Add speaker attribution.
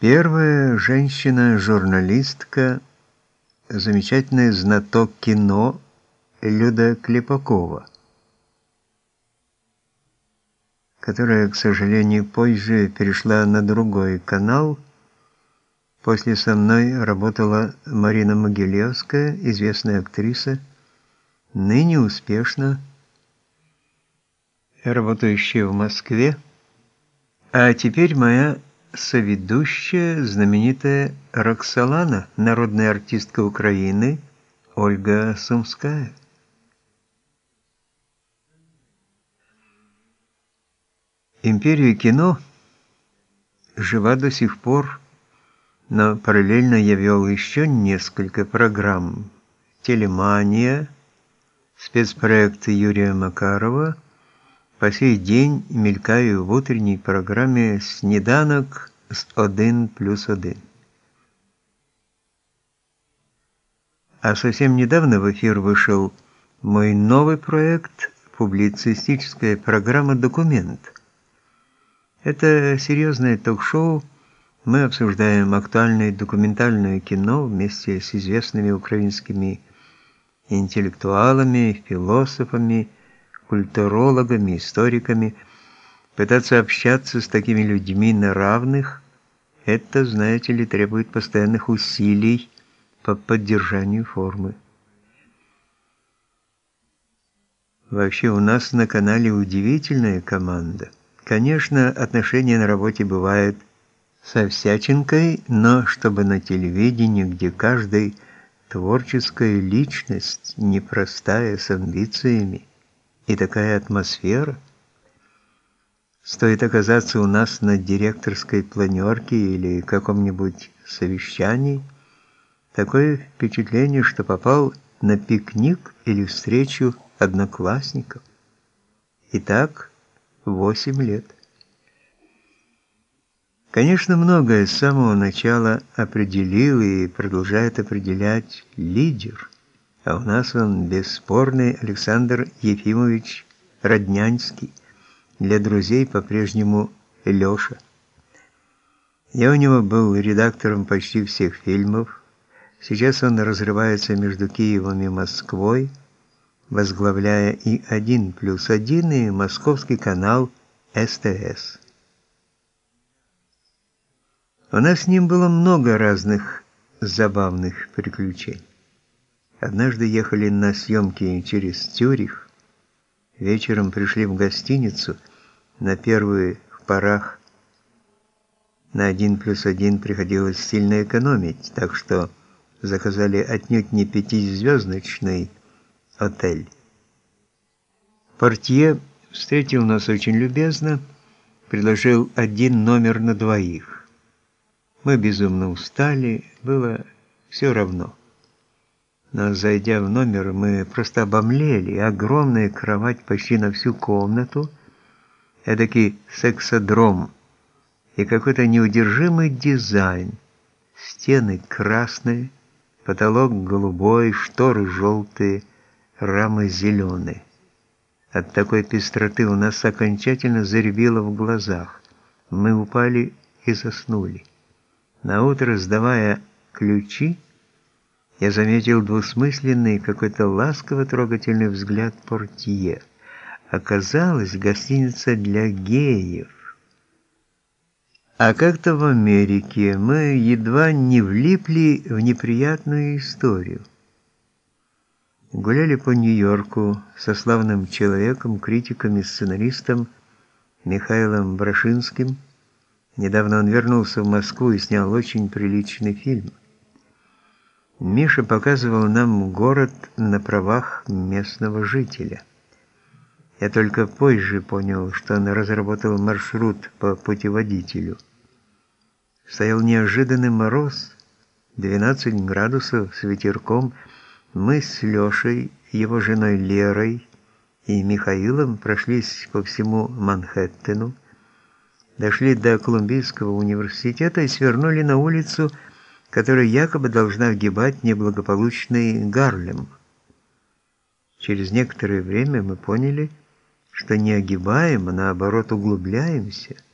Speaker 1: Первая женщина-журналистка, замечательный знаток кино Люда Клепакова, которая, к сожалению, позже перешла на другой канал. После со мной работала Марина Могилевская, известная актриса, ныне успешно работающая в Москве, а теперь моя соведущая, знаменитая Роксолана, народная артистка Украины Ольга Сумская. Империя кино жива до сих пор, но параллельно я вел еще несколько программ. Телемания, спецпроект Юрия Макарова – по сей день мелькаю в утренней программе «Снеданок с 1 плюс 1». А совсем недавно в эфир вышел мой новый проект «Публицистическая программа «Документ». Это серьезное ток-шоу. Мы обсуждаем актуальное документальное кино вместе с известными украинскими интеллектуалами, философами, культурологами, историками, пытаться общаться с такими людьми на равных, это, знаете ли, требует постоянных усилий по поддержанию формы. Вообще у нас на канале удивительная команда. Конечно, отношения на работе бывают со всячинкой, но чтобы на телевидении, где каждый творческая личность, непростая, с амбициями, и такая атмосфера. Стоит оказаться у нас на директорской планерке или каком-нибудь совещании, такое впечатление, что попал на пикник или встречу одноклассников. И так 8 лет. Конечно, многое с самого начала определил и продолжает определять лидер – а у нас он бесспорный Александр Ефимович Роднянский, для друзей по-прежнему Лёша. Я у него был редактором почти всех фильмов. Сейчас он разрывается между Киевом и Москвой, возглавляя и 1 плюс 1 и московский канал СТС. У нас с ним было много разных забавных приключений. Однажды ехали на съемки через Тюрих. Вечером пришли в гостиницу. На первых порах на один плюс один приходилось сильно экономить, так что заказали отнюдь не пятизвездочный отель. Портье встретил нас очень любезно, предложил один номер на двоих. Мы безумно устали, было все равно. Но зайдя в номер, мы просто обомлели. Огромная кровать почти на всю комнату, эдакий сексодром и какой-то неудержимый дизайн. Стены красные, потолок голубой, шторы желтые, рамы зеленые. От такой пестроты у нас окончательно заребило в глазах. Мы упали и заснули. Наутро, сдавая ключи, я заметил двусмысленный, какой-то ласково-трогательный взгляд портье. Оказалось, гостиница для геев. А как-то в Америке мы едва не влипли в неприятную историю. Гуляли по Нью-Йорку со славным человеком, критиком и сценаристом Михаилом Брашинским. Недавно он вернулся в Москву и снял очень приличный фильм. Миша показывал нам город на правах местного жителя. Я только позже понял, что он разработал маршрут по путеводителю. Стоял неожиданный мороз, 12 градусов с ветерком. Мы с Лешей, его женой Лерой и Михаилом прошлись по всему Манхэттену, дошли до Колумбийского университета и свернули на улицу Манхэттена, которая якобы должна огибать неблагополучный Гарлем. Через некоторое время мы поняли, что не огибаем, а наоборот углубляемся –